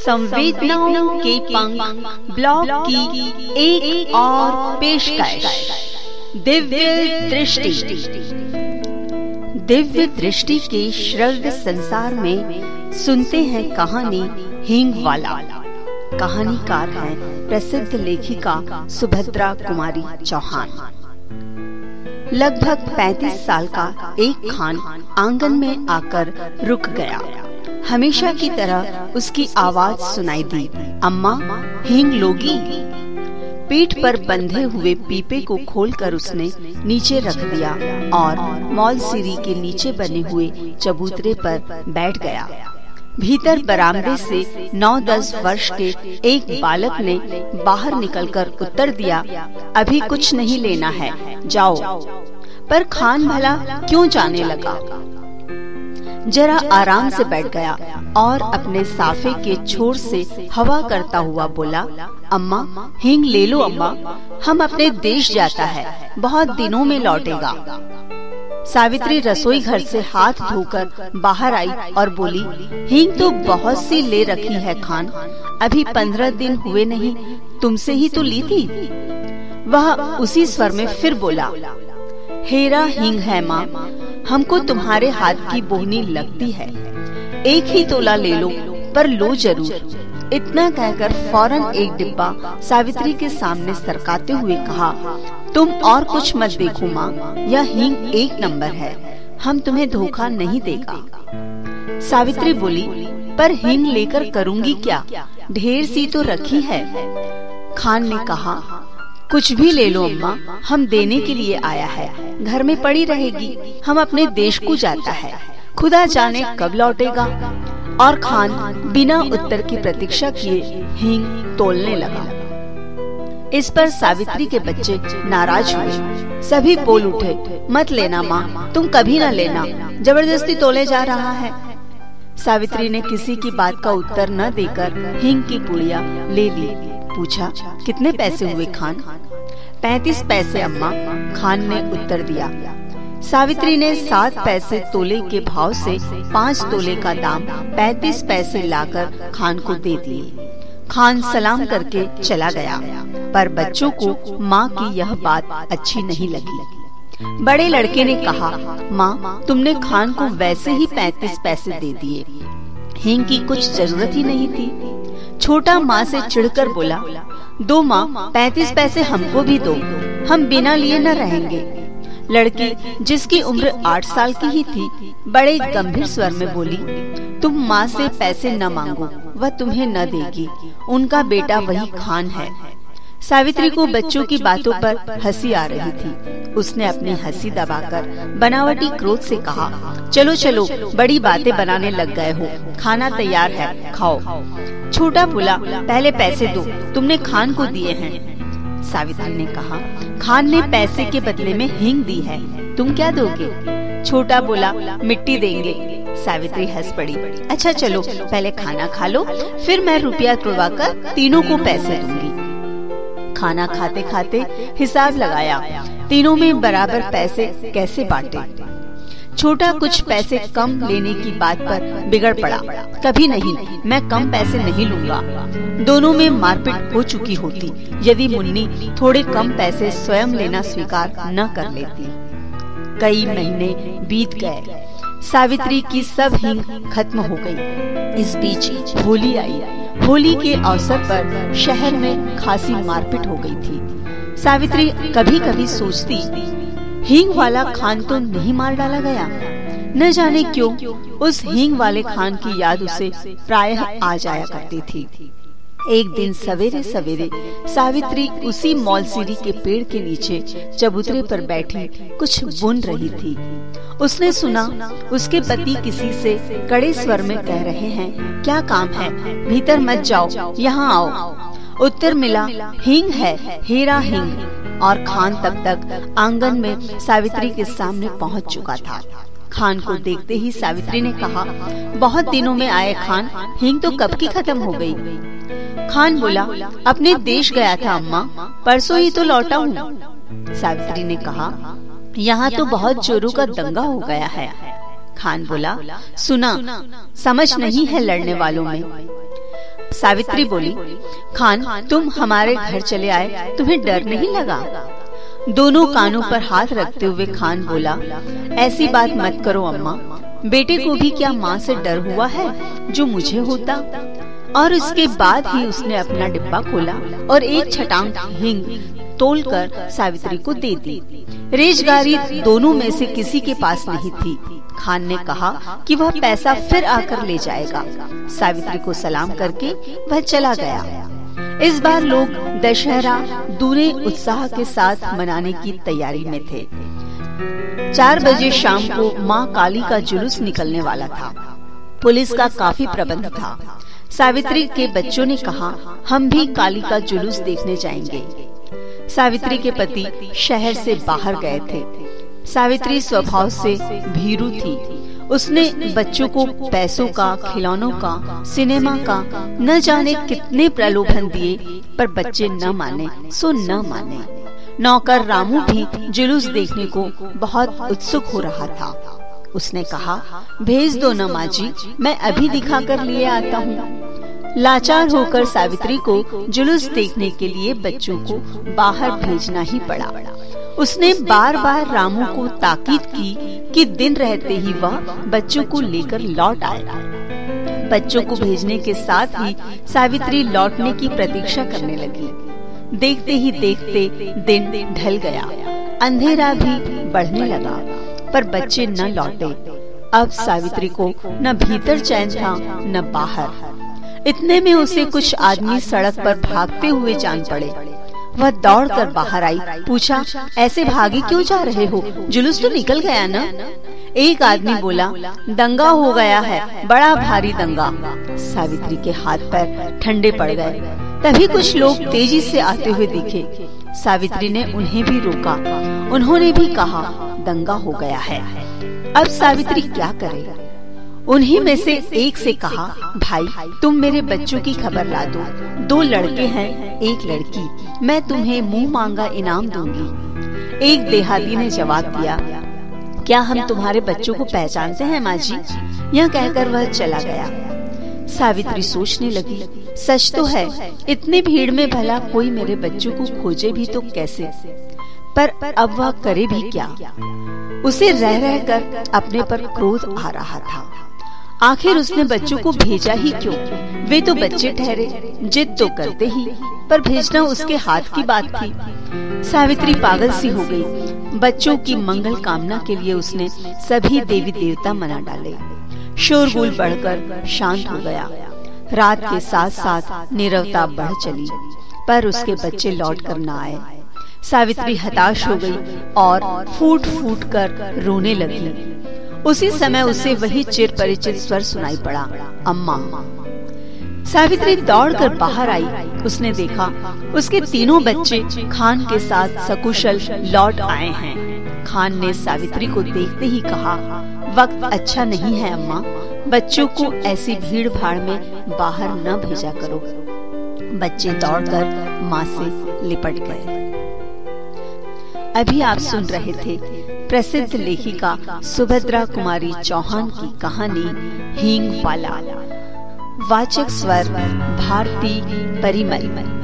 संवेदनाओं के पंख ब्लॉग की एक एक और पेशकश। दिव्य दृष्टि। दिव्य दृष्टि के श्रव्य संसार में सुनते हैं कहानी हींग वाला कहानीकार है प्रसिद्ध लेखिका सुभद्रा कुमारी चौहान। लगभग 35 साल का एक खान आँगन में आकर रुक गया। हमेशा की तरह उसकी आवाज़ सुनाई दी। अम्मा हींग लोगी। पीठ पर बंधे हुए पीपे को खोलकर उसने नीचे रख दिया और मॉल सीरी के नीचे बने हुए चबूतरे पर बैठ गया। भीतर बरामदे से नौ दस वर्ष के एक बालक ने बाहर निकलकर उत्तर दिया, अभी कुछ नहीं लेना है, जाओ। पर खान भला क्यों जाने लगा? जरा आराम से बैठ गया और अपने साफे के छोर से हवा करता हुआ बोला, अम्मा, हिंग ले लो, अम्मा। हम अपने देश जाता है। बहुत दिनों में लौटेगा सावित्री रसोई घर से हाथ धोकर बाहर आई और बोली, हिंग तो बहुत सी ले रखी है खान। अभी पंद्रह दिन हुए नहीं, तुमसे ही तो ली थी वह उसी स्वर में फिर बोला, हेरा हिंग है, माँ। हमको तुम्हारे हाथ की बोहनी लगती है। एक ही तोला ले लो, पर लो ज़रूर। इतना कहकर फ़ौरन एक डिब्बा सावित्री के सामने सरकाते हुए कहा, तुम और कुछ मत देखो माँ, यह हींग एक नंबर है। हम तुम्हें धोखा नहीं देगा। सावित्री बोली, पर हींग लेकर करूँगी क्या? ढेर सी तो रखी है। खान ने कहा कुछ भी ले लो, अम्मा। हम देने के लिए आया है। घर में पड़ी रहेगी। हम अपने देश को जाता है। खुदा जाने कब लौटेगा। और खान बिना उत्तर की प्रतीक्षा किए हींग तोलने लगा। इस पर सावित्री के बच्चे नाराज़ हुए। सभी बोल उठे, मत लेना, माँ। तुम कभी न लेना। ज़बरदस्ती तोले जा रहा है। सावित्री ने किसी की बात का उत्तर न देकर हिंग की पुड़िया ले ली। पूछा कितने पैसे हुए खान? पैतीस पैसे अम्मा खान ने उत्तर दिया। सावित्री ने सात पैसे तोले के भाव से पाँच तोले का दाम पैतीस पैसे लाकर खान को दे दिए। खान सलाम करके चला गया। पर बच्चों को माँ की यह बात अच्छी नहीं लगी। बड़े लड़के ने कहा, माँ, तुमने खान को वैसे ही पैतीस पैसे दे दिए। हिंग की कुछ ज़रूरत ही नहीं थी। छोटा माँ से चिढ़कर बोला, दो माँ, पैतीस पैसे हमको भी दो। हम बिना लिए न रहेंगे। लड़की, जिसकी उम्र आठ साल की ही थी, बड़े गंभीर स्वर में बोली, तुम माँ से पैसे न मांगो, वह तुम्हें न देगी। उनका बेटा वही खान है। सावित्री को बच्चों की बातों पर हँसी आ रही थी। उसने अपनी हँसी दबाकर बनावटी क्रोध से कहा चलो चलो बड़ी बातें बनाने लग गए हो। खाना तैयार है खाओ। छोटा बोला पहले पैसे दो। तुमने खान को दिए हैं। सावित्री ने कहा खान ने पैसे के बदले में हिंग दी है। तुम क्या दोगे? छोटा बोला मिट्टी देंगे। सावित्री हंस पड़ी अच्छा चलो पहले खाना खा लो फिर मैं रुपया तुड़वा कर तीनों को पैसे दूँगी। खाना खाते खाते हिसाब लगाया। तीनों में बराबर पैसे कैसे बांटे? छोटा कुछ पैसे कम लेने की बात पर बिगड़ पड़ा। कभी नहीं, मैं कम पैसे नहीं लूँगा। दोनों में मारपीट हो चुकी होती, यदि मुन्नी थोड़े कम पैसे स्वयं लेना स्वीकार न कर लेती। कई महीने बीत गए। सावित्री की सब हिंग खत्म हो गई। इस बीच होली आई। होली के अवसर पर शहर में खासी मारपीट हो गई थी। सावित्री कभी कभी सोचती, हींग वाला खान तो नहीं मार डाला गया। न जाने क्यों, उस हींग वाले खान की याद उसे प्रायः आ जाया करती थी। एक दिन सवेरे सवेरे सावित्री उसी मौलसीरी के पेड़ के नीचे चबूतरे पर बैठी कुछ बुन रही थी। उसने सुना, उसके पति किसी से कड़े स्वर में कह रहे हैं, क्या काम है? भीतर मत जाओ, यहाँ आओ। उत्तर मिला, हिंग है, हीरा हिंग। और खान तब तक आँगन में सावित्री के सामने पहुँच चुका था। खान को देखते ही सावित्री ने कहा, बहुत दिनों में आए खान, हिंग तो कब की खत्म हो गई। खान बोला अपने देश गया था अम्मा। परसों ही तो लौटा हूँ। सावित्री ने कहा यहाँ तो बहुत चोरों का दंगा हो गया है खान बोला सुना समझ नहीं है लड़ने वालों में। सावित्री बोली खान तुम हमारे घर चले आए तुम्हें डर नहीं लगा? दोनों कानों पर हाथ रखते हुए खान बोला ऐसी बात मत करो अम्मा। बेटे को भी क्या माँ से डर हुआ है जो मुझे होता और उसके बाद ही उसने अपना डिब्बा खोला और एक छटांग हिंग तोलकर सावित्री को दे दी। रेजगारी दोनों में से किसी के पास नहीं थी। खान ने कहा कि वह पैसा फिर आकर ले जाएगा। सावित्री को सलाम करके वह चला गया। इस बार लोग दशहरा, दूरे उत्साह के साथ मनाने की तैयारी में थे। चार बजे शाम को माँ काली का जुलूस निकलने वाला था। पुलिस का काफ़ी प्रबंध था। सावित्री के बच्चों ने कहा, हम भी काली का जुलूस देखने जाएँगे। सावित्री के पति शहर से बाहर गए थे। सावित्री स्वभाव से भीरू थी। उसने बच्चों को पैसों का, खिलौनों का, सिनेमा का, न जाने कितने प्रलोभन दिए, पर बच्चे न माने, सो न माने। नौकर रामू भी जुलूस देखने को बहुत उत्सुक हो रहा था। उसने कहा भेज दो न माँ जी मैं अभी दिखा कर लिए आता हूँ। लाचार होकर सावित्री को जुलूस देखने के लिए बच्चों को बाहर भेजना ही पड़ा। उसने बार बार रामू को ताकीद की कि दिन रहते ही वह बच्चों को लेकर लौट आए। बच्चों को भेजने के साथ ही सावित्री लौटने की प्रतीक्षा करने लगी। देखते ही देखते दिन ढल गया। अंधेरा भी बढ़ने लगा। पर बच्चे न लौटे। अब सावित्री को न भीतर चैन था, न बाहर। इतने में उसे कुछ आदमी सड़क पर भागते हुए जान पड़े। वह दौड़कर बाहर आई, पूछा, ऐसे भागे क्यों जा रहे हो? जुलूस तो निकल गया ना? एक आदमी बोला, दंगा हो गया है, बड़ा भारी दंगा। सावित्री के हाथ पैर ठंडे पड़ गए। तभी कुछ लोग तेज़ी से आते हुए दिखे। सावित्री ने उन्हें भी रोका। उन्होंने भी कहा दंगा हो गया है। अब सावित्री क्या करे? उन्हीं में से एक से कहा, भाई, तुम मेरे बच्चों की खबर ला दो। दो लड़के हैं, एक लड़की। मैं तुम्हें मुँह मांगा इनाम दूँगी। एक देहाती ने जवाब दिया, क्या हम तुम्हारे बच्चों को पहचानते हैं, माँ जी? यह कहकर वह चला गया। सावित्री सोचने लगी, सच तो है, इतनी भीड़ में भला कोई मेरे बच्चों को खोजे भी तो कैसे? पर अब वह करे भी क्या? उसे रह रह कर अपने पर क्रोध आ रहा था। आखिर उसने बच्चों को भेजा ही क्यों? वे तो बच्चे ठहरे, जिद तो करते ही, पर भेजना उसके हाथ की बात थी। सावित्री पागल सी हो गई। बच्चों की मंगल कामना के लिए उसने सभी देवी देवता मना डाले। शोरगुल बढ़कर शांत हो गया। रात के साथ साथ निरवता बढ़ चली, पर उसके बच्चे लौट कर न आए। सावित्री हताश हो गई और फूट फूट कर रोने लगी। उसी समय उसे वही चिर परिचित स्वर सुनाई पड़ा, अम्मा। सावित्री दौड़कर बाहर आई। उसने देखा, उसके तीनों बच्चे खान के साथ सकुशल लौट आए हैं। खान ने सावित्री को देखते ही कहा, वक्त अच्छा नहीं है, अम्मा। बच्चों को ऐसी भीड़ भाड़ में बाहर न भेजा करो। बच्चे दौड़कर माँ से लिपट गए। अभी आप सुन रहे थे प्रसिद्ध लेखिका सुभद्रा कुमारी चौहान की कहानी हींग वाला वाचक स्वर, भारती परिमल।